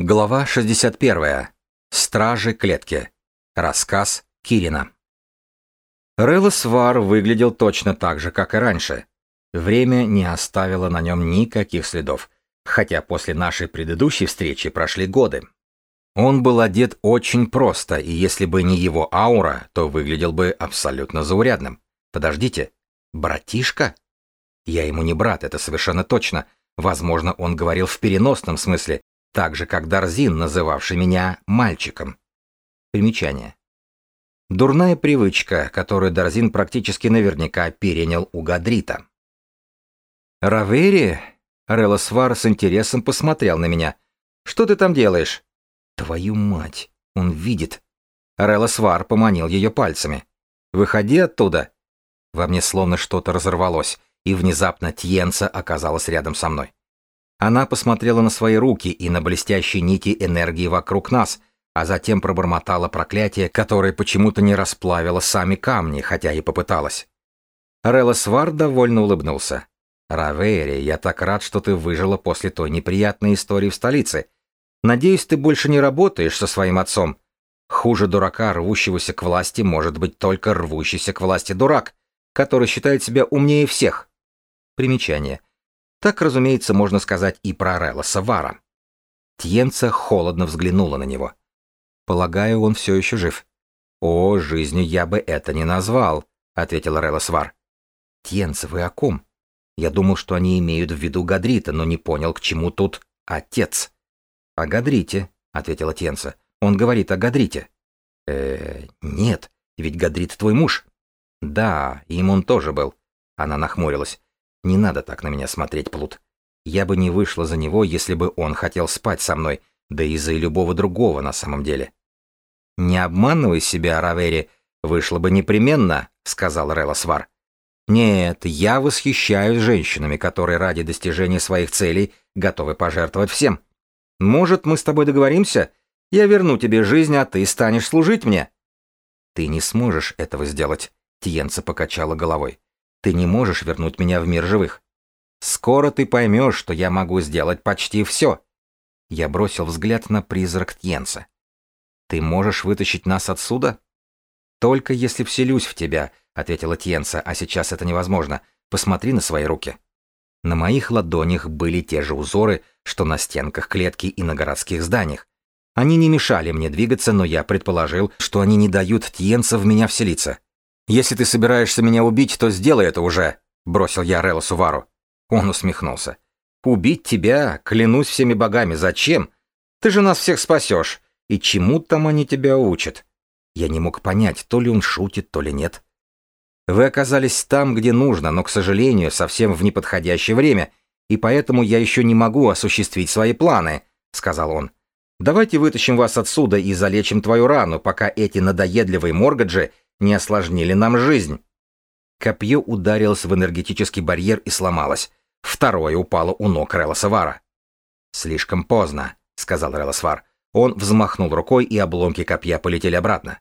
Глава 61. Стражи клетки. Рассказ Кирина. Релосвар выглядел точно так же, как и раньше. Время не оставило на нем никаких следов, хотя после нашей предыдущей встречи прошли годы. Он был одет очень просто, и если бы не его аура, то выглядел бы абсолютно заурядным. Подождите, братишка? Я ему не брат, это совершенно точно. Возможно, он говорил в переносном смысле, так же как Дарзин, называвший меня мальчиком. Примечание. Дурная привычка, которую Дарзин практически наверняка перенял у Гадрита. «Равери?» Релосвар с интересом посмотрел на меня. «Что ты там делаешь?» «Твою мать! Он видит!» Релосвар поманил ее пальцами. «Выходи оттуда!» Во мне словно что-то разорвалось, и внезапно Тьенца оказалась рядом со мной. Она посмотрела на свои руки и на блестящие нити энергии вокруг нас, а затем пробормотала проклятие, которое почему-то не расплавило сами камни, хотя и попыталась. Релла Свар довольно улыбнулся. «Равери, я так рад, что ты выжила после той неприятной истории в столице. Надеюсь, ты больше не работаешь со своим отцом. Хуже дурака, рвущегося к власти, может быть только рвущийся к власти дурак, который считает себя умнее всех». Примечание. Так, разумеется, можно сказать и про Релла Савара. Тьенца холодно взглянула на него. Полагаю, он все еще жив. О, жизнью я бы это не назвал, ответил Релла Свар. Тьенца, вы о ком? Я думал, что они имеют в виду Гадрита, но не понял, к чему тут отец. О Гадрите, ответила Тьенца. Он говорит о Гадрите. Э, нет, ведь Гадрит твой муж. Да, им он тоже был. Она нахмурилась. Не надо так на меня смотреть, Плут. Я бы не вышла за него, если бы он хотел спать со мной, да и за любого другого на самом деле. Не обманывай себя, Равери, вышло бы непременно, сказал Релосвар. Нет, я восхищаюсь женщинами, которые ради достижения своих целей готовы пожертвовать всем. Может, мы с тобой договоримся? Я верну тебе жизнь, а ты станешь служить мне. Ты не сможешь этого сделать, Тиенца покачала головой. Ты не можешь вернуть меня в мир живых. Скоро ты поймешь, что я могу сделать почти все. Я бросил взгляд на призрак Тьенца. Ты можешь вытащить нас отсюда? Только если вселюсь в тебя, ответила Тьенца, а сейчас это невозможно. Посмотри на свои руки. На моих ладонях были те же узоры, что на стенках клетки и на городских зданиях. Они не мешали мне двигаться, но я предположил, что они не дают Тьенца в меня вселиться. «Если ты собираешься меня убить, то сделай это уже», — бросил я Релла Сувару. Он усмехнулся. «Убить тебя? Клянусь всеми богами, зачем? Ты же нас всех спасешь. И чему там они тебя учат?» Я не мог понять, то ли он шутит, то ли нет. «Вы оказались там, где нужно, но, к сожалению, совсем в неподходящее время, и поэтому я еще не могу осуществить свои планы», — сказал он. «Давайте вытащим вас отсюда и залечим твою рану, пока эти надоедливые моргаджи не осложнили нам жизнь. Копье ударилось в энергетический барьер и сломалось. Второе упало у ног Релосавара. «Слишком поздно», — сказал Релосвар. Он взмахнул рукой, и обломки копья полетели обратно.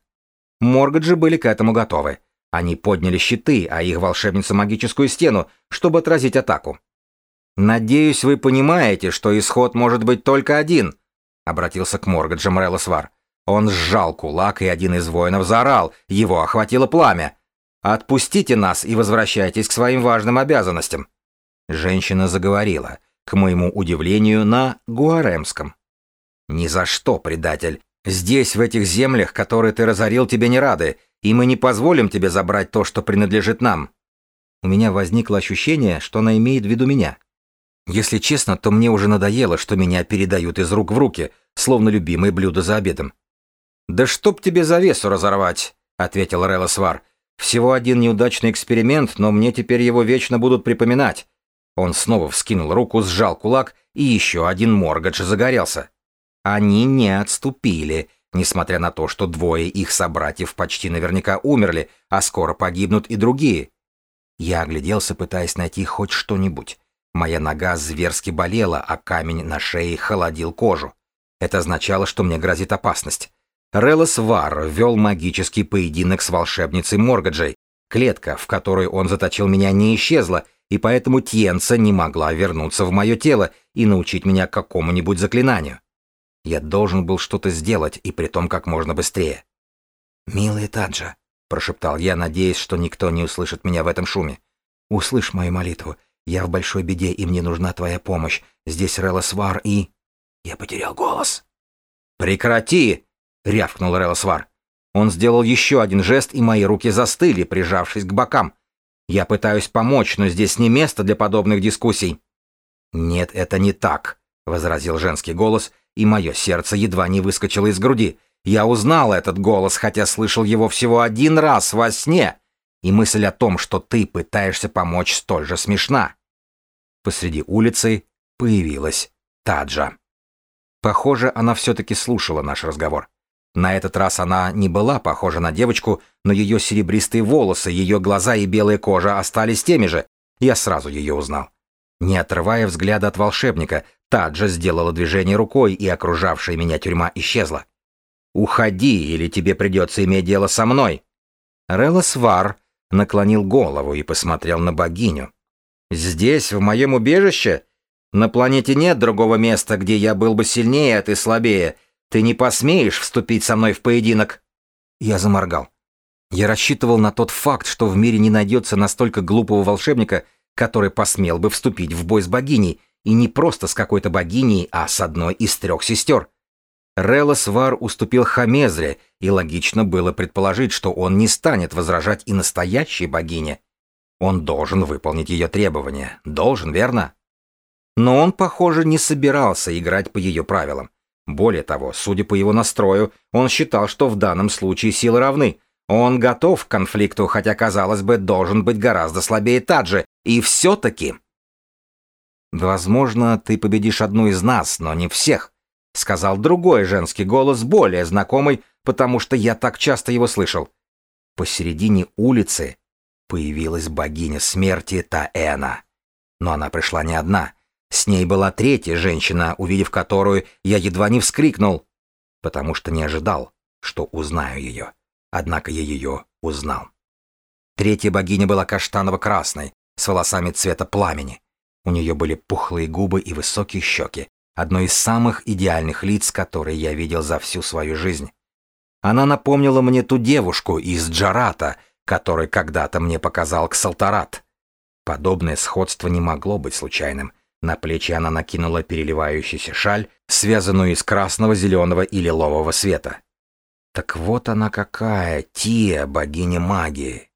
Моргаджи были к этому готовы. Они подняли щиты, а их волшебница магическую стену, чтобы отразить атаку. «Надеюсь, вы понимаете, что исход может быть только один», — обратился к Моргаджам Релосвар. Он сжал кулак, и один из воинов заорал, его охватило пламя. «Отпустите нас и возвращайтесь к своим важным обязанностям». Женщина заговорила, к моему удивлению, на гуаремском. «Ни за что, предатель. Здесь, в этих землях, которые ты разорил, тебе не рады, и мы не позволим тебе забрать то, что принадлежит нам». У меня возникло ощущение, что она имеет в виду меня. Если честно, то мне уже надоело, что меня передают из рук в руки, словно любимое блюдо за обедом. «Да чтоб тебе завесу разорвать», — ответил Релосвар. «Всего один неудачный эксперимент, но мне теперь его вечно будут припоминать». Он снова вскинул руку, сжал кулак, и еще один моргадж загорелся. Они не отступили, несмотря на то, что двое их собратьев почти наверняка умерли, а скоро погибнут и другие. Я огляделся, пытаясь найти хоть что-нибудь. Моя нога зверски болела, а камень на шее холодил кожу. Это означало, что мне грозит опасность. Релос Вар вел магический поединок с волшебницей Моргаджей. Клетка, в которой он заточил меня, не исчезла, и поэтому Тьенца не могла вернуться в мое тело и научить меня какому-нибудь заклинанию. Я должен был что-то сделать, и при том как можно быстрее. «Милая Таджа», — прошептал я, надеясь, что никто не услышит меня в этом шуме. «Услышь мою молитву. Я в большой беде, и мне нужна твоя помощь. Здесь Релосвар и...» Я потерял голос. «Прекрати!» — рявкнул Релосвар. Он сделал еще один жест, и мои руки застыли, прижавшись к бокам. Я пытаюсь помочь, но здесь не место для подобных дискуссий. «Нет, это не так», — возразил женский голос, и мое сердце едва не выскочило из груди. Я узнал этот голос, хотя слышал его всего один раз во сне, и мысль о том, что ты пытаешься помочь, столь же смешна. Посреди улицы появилась Таджа. Похоже, она все-таки слушала наш разговор. На этот раз она не была похожа на девочку, но ее серебристые волосы, ее глаза и белая кожа остались теми же. Я сразу ее узнал. Не отрывая взгляда от волшебника, Таджа сделала движение рукой, и окружавшая меня тюрьма исчезла. «Уходи, или тебе придется иметь дело со мной!» Релосвар наклонил голову и посмотрел на богиню. «Здесь, в моем убежище? На планете нет другого места, где я был бы сильнее, а ты слабее. Ты не посмеешь вступить со мной в поединок?» Я заморгал. Я рассчитывал на тот факт, что в мире не найдется настолько глупого волшебника, который посмел бы вступить в бой с богиней, и не просто с какой-то богиней, а с одной из трех сестер. Релос Вар уступил Хамезре, и логично было предположить, что он не станет возражать и настоящей богине. Он должен выполнить ее требования. Должен, верно? Но он, похоже, не собирался играть по ее правилам. Более того, судя по его настрою, он считал, что в данном случае силы равны. Он готов к конфликту, хотя, казалось бы, должен быть гораздо слабее Таджи. И все-таки... «Возможно, ты победишь одну из нас, но не всех», — сказал другой женский голос, более знакомый, потому что я так часто его слышал. Посередине улицы появилась богиня смерти Таэна. Но она пришла не одна. С ней была третья женщина, увидев которую я едва не вскрикнул, потому что не ожидал, что узнаю ее. Однако я ее узнал. Третья богиня была каштаново-красной, с волосами цвета пламени. У нее были пухлые губы и высокие щеки, одно из самых идеальных лиц, которые я видел за всю свою жизнь. Она напомнила мне ту девушку из Джарата, который когда-то мне показал Ксалтарат. Подобное сходство не могло быть случайным. На плечи она накинула переливающийся шаль, связанную из красного, зеленого и лилового света. Так вот она какая, Тия, богиня магии.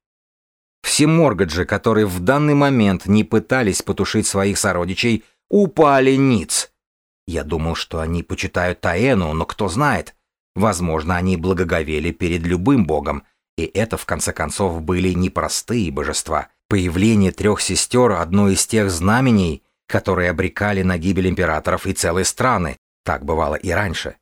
Все моргаджи, которые в данный момент не пытались потушить своих сородичей, упали ниц. Я думал, что они почитают Таэну, но кто знает. Возможно, они благоговели перед любым богом, и это, в конце концов, были непростые божества. Появление трех сестер — одно из тех знамений, которые обрекали на гибель императоров и целые страны. Так бывало и раньше.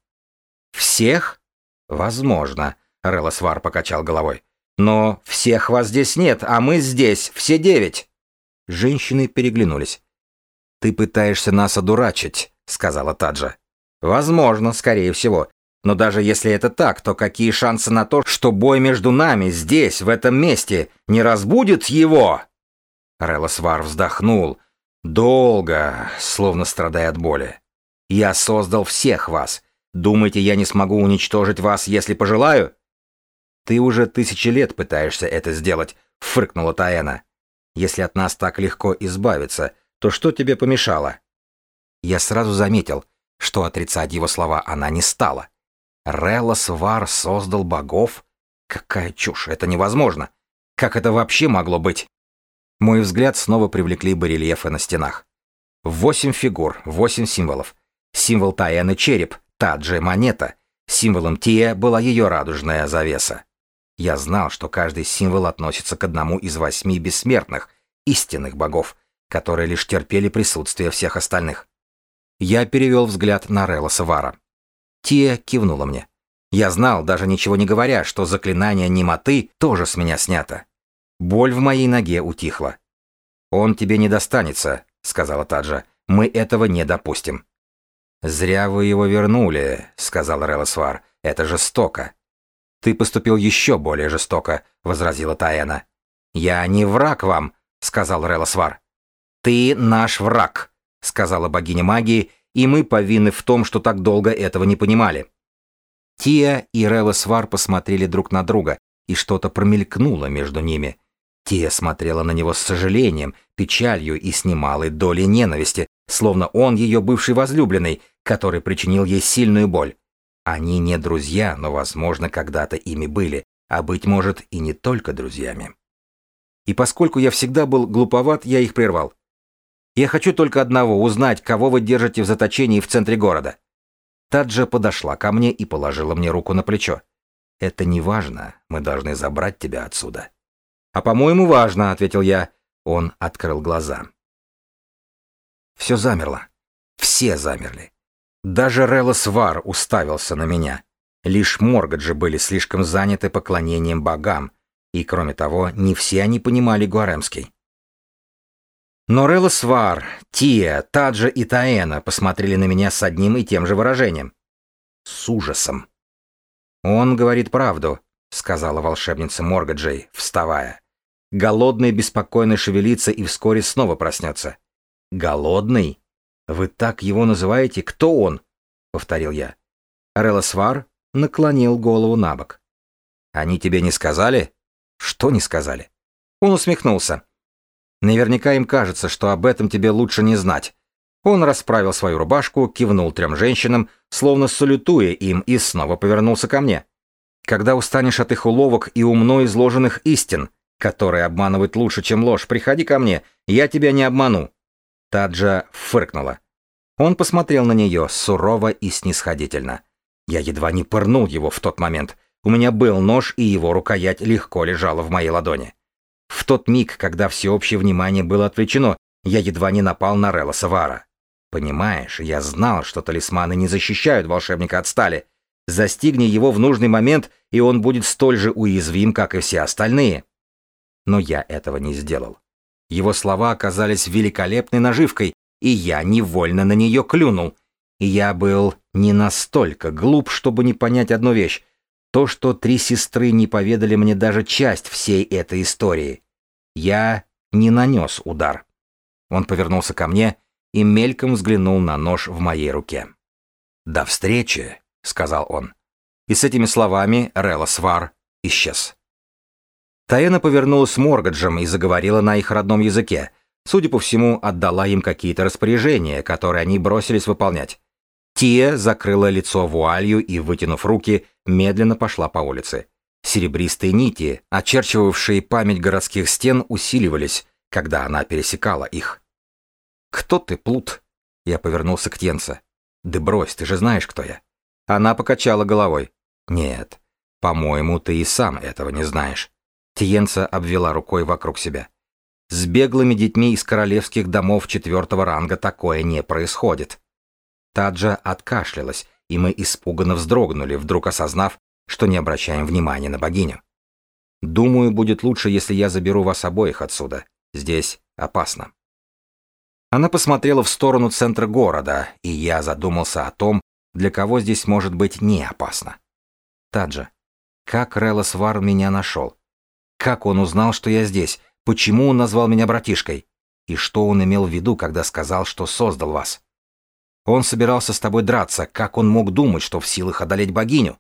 «Всех?» «Возможно», — Релосвар покачал головой. «Но всех вас здесь нет, а мы здесь, все девять». Женщины переглянулись. «Ты пытаешься нас одурачить», — сказала Таджа. «Возможно, скорее всего. Но даже если это так, то какие шансы на то, что бой между нами здесь, в этом месте, не разбудит его?» Релосвар вздохнул, Долго, словно страдая от боли. Я создал всех вас. Думаете, я не смогу уничтожить вас, если пожелаю? Ты уже тысячи лет пытаешься это сделать, фыркнула Таэна. Если от нас так легко избавиться, то что тебе помешало? Я сразу заметил, что отрицать его слова она не стала. Релос Вар создал богов? Какая чушь, это невозможно. Как это вообще могло быть? Мой взгляд снова привлекли барельефы на стенах. Восемь фигур, восемь символов. Символ Таяны — череп, Таджи — монета. Символом Тия была ее радужная завеса. Я знал, что каждый символ относится к одному из восьми бессмертных, истинных богов, которые лишь терпели присутствие всех остальных. Я перевел взгляд на Релла Савара. Тия кивнула мне. Я знал, даже ничего не говоря, что заклинание немоты тоже с меня снято. Боль в моей ноге утихла. «Он тебе не достанется», — сказала Таджа. «Мы этого не допустим». «Зря вы его вернули», — сказал Релосвар. «Это жестоко». «Ты поступил еще более жестоко», — возразила Таэна. «Я не враг вам», — сказал Релосвар. «Ты наш враг», — сказала богиня магии, и мы повинны в том, что так долго этого не понимали. Тия и Релла Свар посмотрели друг на друга, и что-то промелькнуло между ними. Тия смотрела на него с сожалением, печалью и с немалой долей ненависти, словно он ее бывший возлюбленный, который причинил ей сильную боль. Они не друзья, но, возможно, когда-то ими были, а, быть может, и не только друзьями. И поскольку я всегда был глуповат, я их прервал. Я хочу только одного — узнать, кого вы держите в заточении в центре города. Таджа подошла ко мне и положила мне руку на плечо. «Это не важно, мы должны забрать тебя отсюда». «А по-моему, важно», — ответил я. Он открыл глаза. Все замерло. Все замерли. Даже Релос Вар уставился на меня. Лишь Моргаджи были слишком заняты поклонением богам, и, кроме того, не все они понимали гуаремский. Но Релос Вар, Тия, Таджа и Таэна посмотрели на меня с одним и тем же выражением. С ужасом. «Он говорит правду», — сказала волшебница Моргаджей, вставая. «Голодный беспокойно шевелится и вскоре снова проснется». «Голодный? Вы так его называете? Кто он?» — повторил я. Релосвар наклонил голову на бок. «Они тебе не сказали?» «Что не сказали?» Он усмехнулся. «Наверняка им кажется, что об этом тебе лучше не знать». Он расправил свою рубашку, кивнул трем женщинам, словно салютуя им, и снова повернулся ко мне. «Когда устанешь от их уловок и умно изложенных истин, которые обманывают лучше, чем ложь, приходи ко мне, я тебя не обману». Таджа фыркнула. Он посмотрел на нее сурово и снисходительно. Я едва не пырнул его в тот момент. У меня был нож, и его рукоять легко лежала в моей ладони. В тот миг, когда всеобщее внимание было отвлечено, я едва не напал на Релла Савара. Понимаешь, я знал, что талисманы не защищают волшебника от стали. Застигни его в нужный момент, и он будет столь же уязвим, как и все остальные. Но я этого не сделал. Его слова оказались великолепной наживкой, и я невольно на нее клюнул. И я был не настолько глуп, чтобы не понять одну вещь. То, что три сестры не поведали мне даже часть всей этой истории. Я не нанес удар. Он повернулся ко мне и мельком взглянул на нож в моей руке. «До встречи», — сказал он. И с этими словами Релла Свар исчез. Таэна повернулась с Моргаджем и заговорила на их родном языке. Судя по всему, отдала им какие-то распоряжения, которые они бросились выполнять. Тия закрыла лицо вуалью и, вытянув руки, медленно пошла по улице. Серебристые нити, очерчивавшие память городских стен, усиливались, когда она пересекала их. «Кто ты, плут?» Я повернулся к Тенце. «Да брось, ты же знаешь, кто я». Она покачала головой. «Нет, по-моему, ты и сам этого не знаешь». Тиенца обвела рукой вокруг себя. «С беглыми детьми из королевских домов четвертого ранга такое не происходит». Таджа откашлялась, и мы испуганно вздрогнули, вдруг осознав, что не обращаем внимания на богиню. «Думаю, будет лучше, если я заберу вас обоих отсюда. Здесь опасно». Она посмотрела в сторону центра города, и я задумался о том, для кого здесь может быть не опасно. Таджа, как Релос Вар меня нашел? Как он узнал, что я здесь? Почему он назвал меня братишкой? И что он имел в виду, когда сказал, что создал вас? Он собирался с тобой драться, как он мог думать, что в силах одолеть богиню?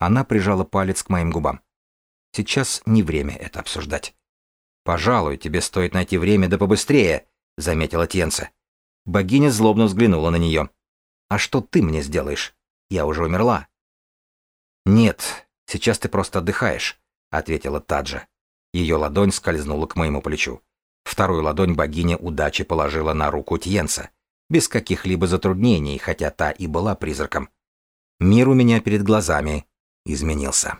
Она прижала палец к моим губам. Сейчас не время это обсуждать. Пожалуй, тебе стоит найти время да побыстрее, заметила Тенце. Богиня злобно взглянула на нее. А что ты мне сделаешь? Я уже умерла. Нет, сейчас ты просто отдыхаешь, ответила Таджа. Ее ладонь скользнула к моему плечу. Вторую ладонь богиня удачи положила на руку Тьенца без каких-либо затруднений, хотя та и была призраком. Мир у меня перед глазами изменился.